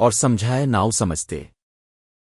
اور سمجھائے ناؤ سمجھتے۔